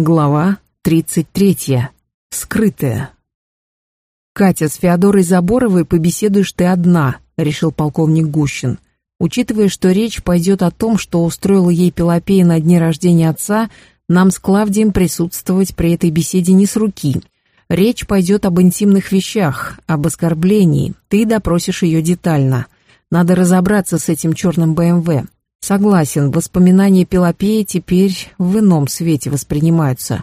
Глава 33. Скрытая. «Катя, с Феодорой Заборовой побеседуешь ты одна», — решил полковник Гущин. Учитывая, что речь пойдет о том, что устроила ей Пелопея на дне рождения отца, нам с Клавдием присутствовать при этой беседе не с руки. Речь пойдет об интимных вещах, об оскорблении. Ты допросишь ее детально. Надо разобраться с этим черным БМВ. Согласен, воспоминания Пелопеи теперь в ином свете воспринимаются.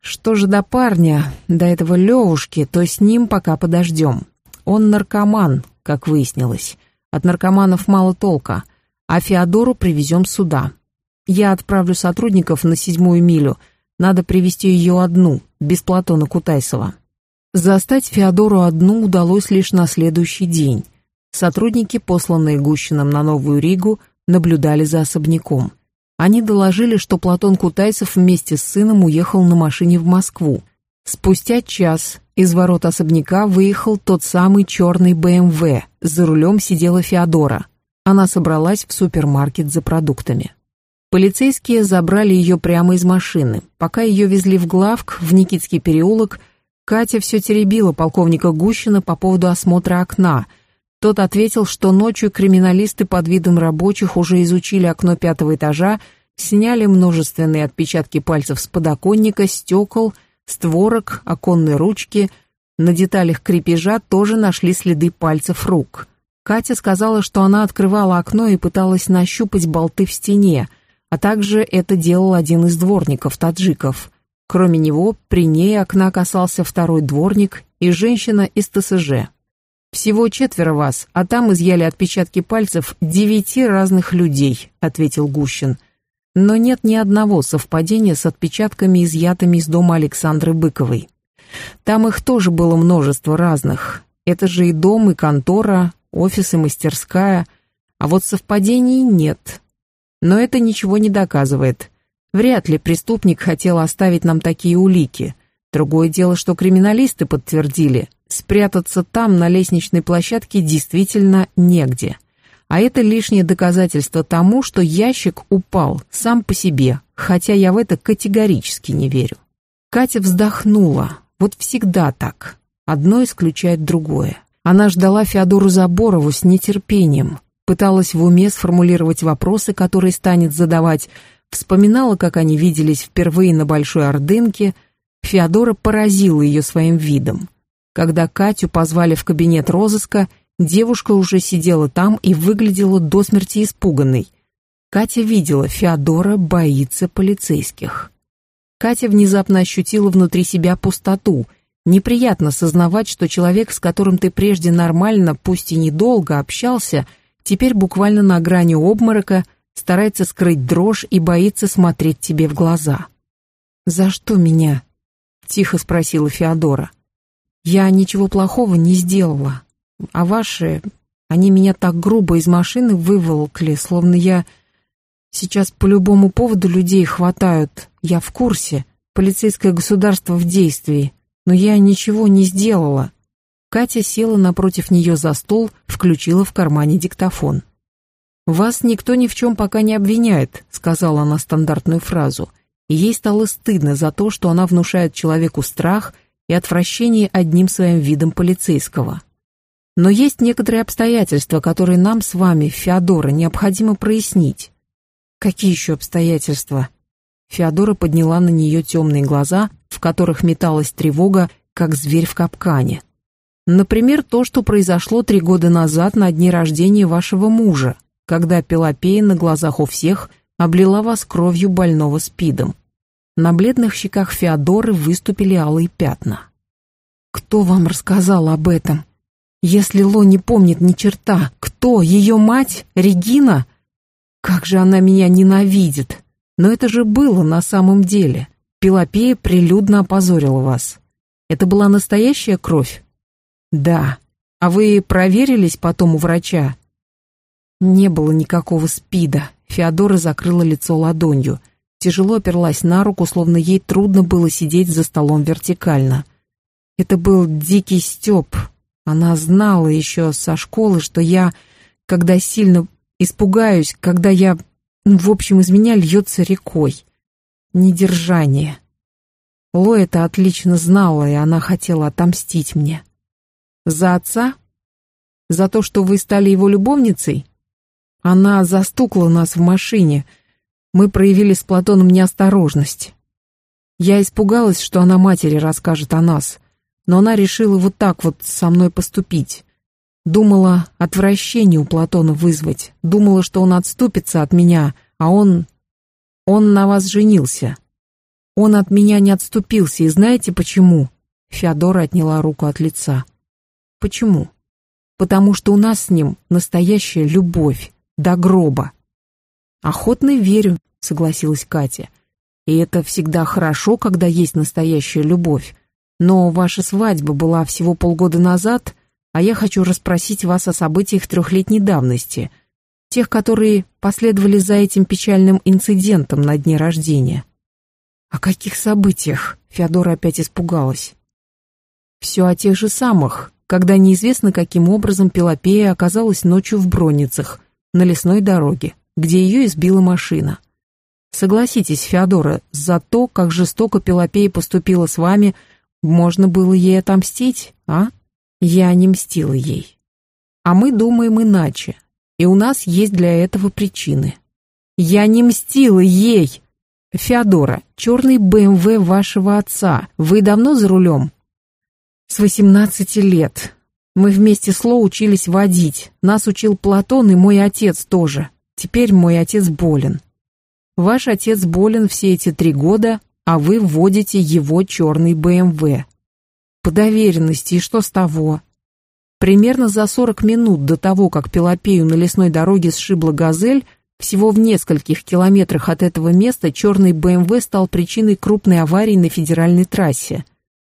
Что же до парня, до этого Левушки, то с ним пока подождем. Он наркоман, как выяснилось. От наркоманов мало толка. А Феодору привезем сюда. Я отправлю сотрудников на седьмую милю. Надо привести ее одну, без Платона Кутайсова. Застать Феодору одну удалось лишь на следующий день. Сотрудники, посланные Гущиным на Новую Ригу, наблюдали за особняком. Они доложили, что Платон Кутайцев вместе с сыном уехал на машине в Москву. Спустя час из ворот особняка выехал тот самый черный БМВ, за рулем сидела Феодора. Она собралась в супермаркет за продуктами. Полицейские забрали ее прямо из машины. Пока ее везли в главк, в Никитский переулок, Катя все теребила полковника Гущина по поводу осмотра окна – тот ответил, что ночью криминалисты под видом рабочих уже изучили окно пятого этажа, сняли множественные отпечатки пальцев с подоконника, стекол, створок, оконной ручки. На деталях крепежа тоже нашли следы пальцев рук. Катя сказала, что она открывала окно и пыталась нащупать болты в стене, а также это делал один из дворников, таджиков. Кроме него, при ней окна касался второй дворник и женщина из ТСЖ. «Всего четверо вас, а там изъяли отпечатки пальцев девяти разных людей», — ответил Гущин. «Но нет ни одного совпадения с отпечатками, изъятыми из дома Александры Быковой. Там их тоже было множество разных. Это же и дом, и контора, офис и мастерская. А вот совпадений нет. Но это ничего не доказывает. Вряд ли преступник хотел оставить нам такие улики. Другое дело, что криминалисты подтвердили — Спрятаться там, на лестничной площадке, действительно негде. А это лишнее доказательство тому, что ящик упал сам по себе, хотя я в это категорически не верю. Катя вздохнула. Вот всегда так. Одно исключает другое. Она ждала Феодору Заборову с нетерпением, пыталась в уме сформулировать вопросы, которые станет задавать, вспоминала, как они виделись впервые на Большой Ордынке. Феодора поразила ее своим видом. Когда Катю позвали в кабинет розыска, девушка уже сидела там и выглядела до смерти испуганной. Катя видела, Феодора боится полицейских. Катя внезапно ощутила внутри себя пустоту. Неприятно сознавать, что человек, с которым ты прежде нормально, пусть и недолго общался, теперь буквально на грани обморока, старается скрыть дрожь и боится смотреть тебе в глаза. «За что меня?» — тихо спросила Феодора. Я ничего плохого не сделала. А ваши, они меня так грубо из машины выволокли, словно я... Сейчас по любому поводу людей хватают. Я в курсе. Полицейское государство в действии. Но я ничего не сделала. Катя села напротив нее за стол, включила в кармане диктофон. «Вас никто ни в чем пока не обвиняет», — сказала она стандартную фразу. И ей стало стыдно за то, что она внушает человеку страх — и отвращение одним своим видом полицейского. Но есть некоторые обстоятельства, которые нам с вами, Феодора, необходимо прояснить. Какие еще обстоятельства? Феодора подняла на нее темные глаза, в которых металась тревога, как зверь в капкане. Например, то, что произошло три года назад на дне рождения вашего мужа, когда Пелопея на глазах у всех облила вас кровью больного спидом. На бледных щеках Феодоры выступили алые пятна. «Кто вам рассказал об этом? Если Ло не помнит ни черта, кто? Ее мать? Регина? Как же она меня ненавидит! Но это же было на самом деле. Пелопея прилюдно опозорила вас. Это была настоящая кровь? Да. А вы проверились потом у врача? Не было никакого спида. Феодора закрыла лицо ладонью тяжело оперлась на руку, словно ей трудно было сидеть за столом вертикально. Это был дикий стёб. Она знала еще со школы, что я, когда сильно испугаюсь, когда я, в общем, из меня льется рекой. Недержание. Ло это отлично знала, и она хотела отомстить мне. За отца? За то, что вы стали его любовницей? Она застукала нас в машине. Мы проявили с Платоном неосторожность. Я испугалась, что она матери расскажет о нас, но она решила вот так вот со мной поступить. Думала отвращение у Платона вызвать, думала, что он отступится от меня, а он... он на вас женился. Он от меня не отступился, и знаете почему? Феодора отняла руку от лица. Почему? Потому что у нас с ним настоящая любовь, до гроба. Охотно верю, согласилась Катя. И это всегда хорошо, когда есть настоящая любовь. Но ваша свадьба была всего полгода назад, а я хочу расспросить вас о событиях трехлетней давности, тех, которые последовали за этим печальным инцидентом на дне рождения. О каких событиях? Феодора опять испугалась. Все о тех же самых, когда неизвестно каким образом Пелопея оказалась ночью в Бронницах, на лесной дороге, где ее избила машина. Согласитесь, Феодора, за то, как жестоко Пелопея поступила с вами, можно было ей отомстить, а? Я не мстила ей. А мы думаем иначе, и у нас есть для этого причины. Я не мстила ей! Феодора, черный БМВ вашего отца, вы давно за рулем? С восемнадцати лет. Мы вместе с Ло учились водить. Нас учил Платон и мой отец тоже. Теперь мой отец болен. Ваш отец болен все эти три года, а вы вводите его черный БМВ. По доверенности, и что с того? Примерно за 40 минут до того, как Пелопею на лесной дороге сшибла газель, всего в нескольких километрах от этого места черный БМВ стал причиной крупной аварии на федеральной трассе.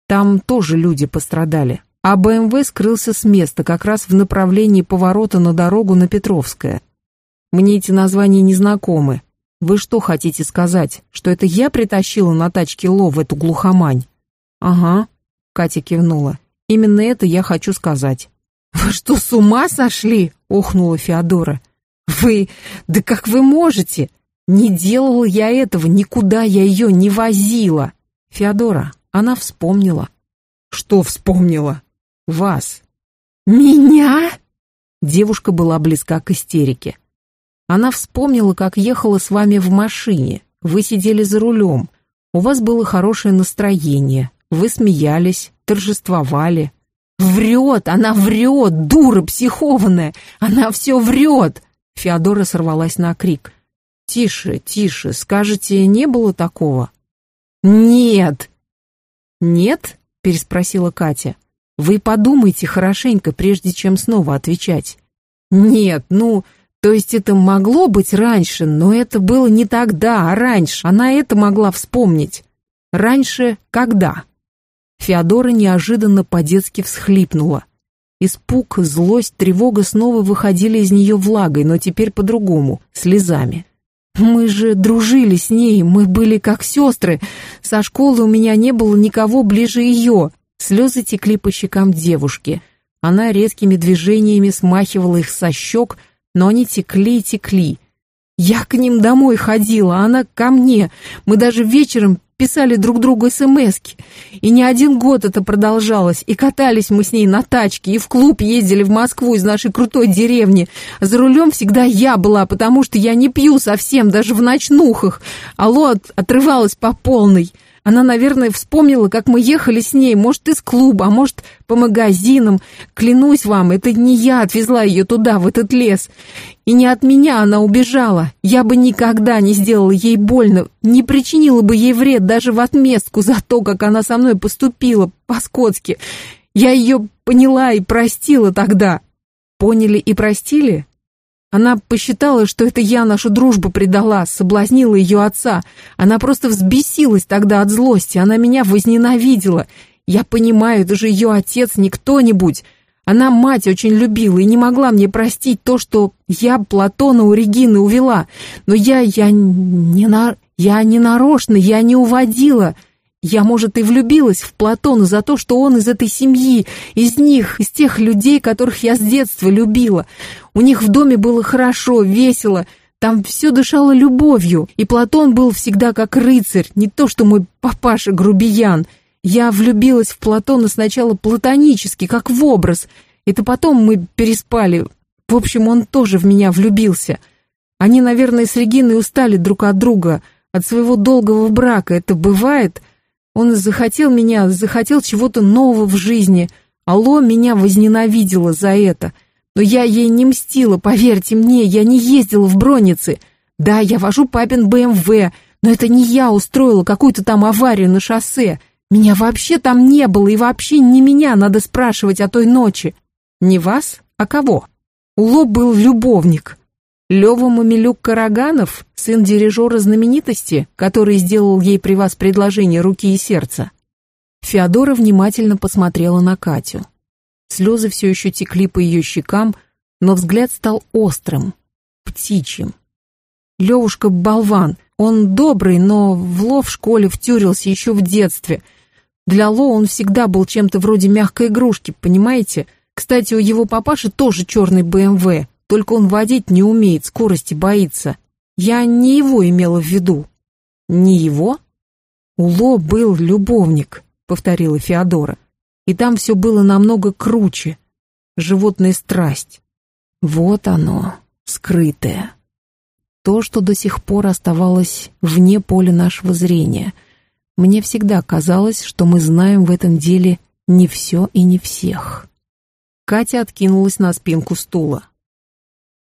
Там тоже люди пострадали. А БМВ скрылся с места как раз в направлении поворота на дорогу на Петровское. Мне эти названия не знакомы, вы что хотите сказать, что это я притащила на тачке Ло в эту глухомань? Ага, Катя кивнула. Именно это я хочу сказать. Вы что, с ума сошли? Охнула Феодора. Вы, да как вы можете? Не делала я этого, никуда я ее не возила. Феодора, она вспомнила. Что вспомнила? Вас. Меня? Девушка была близка к истерике. Она вспомнила, как ехала с вами в машине. Вы сидели за рулем. У вас было хорошее настроение. Вы смеялись, торжествовали. Врет, она врет, дура психованная. Она все врет. Феодора сорвалась на крик. «Тише, тише, скажете, не было такого?» «Нет!» «Нет?» — переспросила Катя. «Вы подумайте хорошенько, прежде чем снова отвечать». «Нет, ну, то есть это могло быть раньше, но это было не тогда, а раньше. Она это могла вспомнить. Раньше когда? Феодора неожиданно по-детски всхлипнула. Испуг, злость, тревога снова выходили из нее влагой, но теперь по-другому, слезами. «Мы же дружили с ней, мы были как сестры. Со школы у меня не было никого ближе ее». Слезы текли по щекам девушки. Она резкими движениями смахивала их со щек, но они текли и текли. Я к ним домой ходила, а она ко мне. Мы даже вечером писали друг другу смски. И не один год это продолжалось. И катались мы с ней на тачке, и в клуб ездили в Москву из нашей крутой деревни. За рулем всегда я была, потому что я не пью совсем, даже в ночнухах. Алло отрывалась по полной. Она, наверное, вспомнила, как мы ехали с ней, может, из клуба, а может, по магазинам. Клянусь вам, это не я отвезла ее туда, в этот лес. И не от меня она убежала. Я бы никогда не сделала ей больно, не причинила бы ей вред даже в отместку за то, как она со мной поступила по-скотски. Я ее поняла и простила тогда. Поняли и простили? Она посчитала, что это я нашу дружбу предала, соблазнила ее отца. Она просто взбесилась тогда от злости, она меня возненавидела. Я понимаю, это же ее отец, не кто-нибудь. Она мать очень любила и не могла мне простить то, что я Платона у Регины увела. Но я, я не, на, я не нарочно, я не уводила. Я, может, и влюбилась в Платона за то, что он из этой семьи, из них, из тех людей, которых я с детства любила. У них в доме было хорошо, весело, Там все дышало любовью, и Платон был всегда как рыцарь, не то что мой папаша грубиян. Я влюбилась в Платона сначала платонически, как в образ. Это потом мы переспали. В общем, он тоже в меня влюбился. Они, наверное, с Региной устали друг от друга, от своего долгого брака. Это бывает. Он захотел меня, захотел чего-то нового в жизни. Алло меня возненавидела за это. Но я ей не мстила, поверьте мне, я не ездила в Броницы. Да, я вожу папин БМВ, но это не я устроила какую-то там аварию на шоссе. Меня вообще там не было, и вообще не меня надо спрашивать о той ночи. Не вас, а кого? У Ло был любовник. Лёва Мамилюк Караганов, сын дирижера знаменитости, который сделал ей при вас предложение руки и сердца. Феодора внимательно посмотрела на Катю. Слезы все еще текли по ее щекам, но взгляд стал острым, птичьим. Левушка болван, он добрый, но в Ло в школе втюрился еще в детстве. Для Ло он всегда был чем-то вроде мягкой игрушки, понимаете? Кстати, у его папаши тоже черный БМВ, только он водить не умеет, скорости боится. Я не его имела в виду. Не его? У Ло был любовник, повторила Феодора и там все было намного круче. Животная страсть. Вот оно, скрытое. То, что до сих пор оставалось вне поля нашего зрения. Мне всегда казалось, что мы знаем в этом деле не все и не всех. Катя откинулась на спинку стула.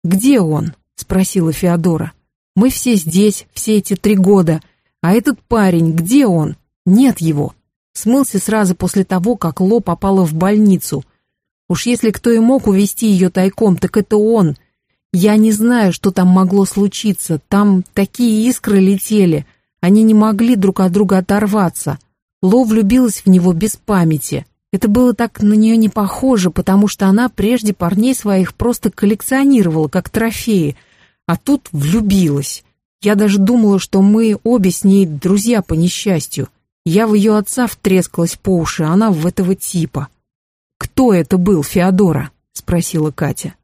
«Где он?» — спросила Феодора. «Мы все здесь, все эти три года. А этот парень, где он? Нет его смылся сразу после того, как Ло попала в больницу. Уж если кто и мог увести ее тайком, так это он. Я не знаю, что там могло случиться. Там такие искры летели. Они не могли друг от друга оторваться. Ло влюбилась в него без памяти. Это было так на нее не похоже, потому что она прежде парней своих просто коллекционировала, как трофеи. А тут влюбилась. Я даже думала, что мы обе с ней друзья по несчастью. Я в ее отца втрескалась по уши, а она в этого типа. «Кто это был, Феодора?» — спросила Катя.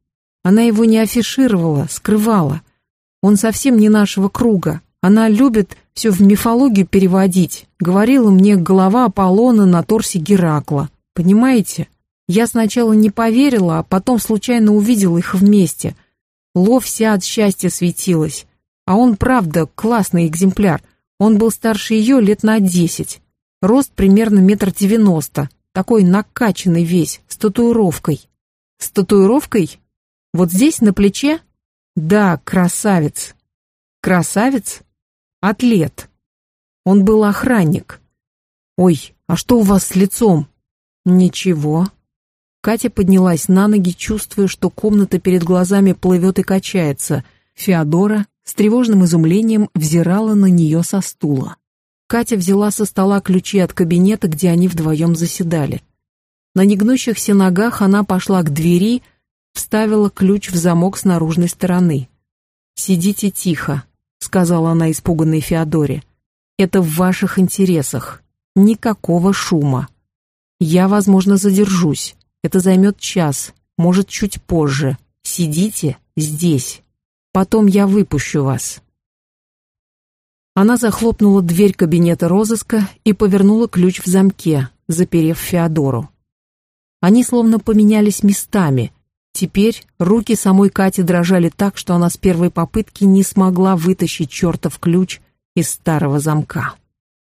Она его не афишировала, скрывала. Он совсем не нашего круга. Она любит все в мифологию переводить. Говорила мне голова Аполлона на торсе Геракла. Понимаете? Я сначала не поверила, а потом случайно увидела их вместе. Ло вся от счастья светилась. А он, правда, классный экземпляр — он был старше ее лет на десять. Рост примерно метр девяносто. Такой накачанный весь, с татуировкой. С татуировкой? Вот здесь, на плече? Да, красавец. Красавец? Атлет. Он был охранник. Ой, а что у вас с лицом? Ничего. Катя поднялась на ноги, чувствуя, что комната перед глазами плывет и качается. Феодора с тревожным изумлением взирала на нее со стула. Катя взяла со стола ключи от кабинета, где они вдвоем заседали. На негнущихся ногах она пошла к двери, вставила ключ в замок с наружной стороны. «Сидите тихо», — сказала она испуганной Феодоре. «Это в ваших интересах. Никакого шума. Я, возможно, задержусь. Это займет час, может, чуть позже. Сидите здесь». Потом я выпущу вас». Она захлопнула дверь кабинета розыска и повернула ключ в замке, заперев Феодору. Они словно поменялись местами. Теперь руки самой Кати дрожали так, что она с первой попытки не смогла вытащить чертов ключ из старого замка.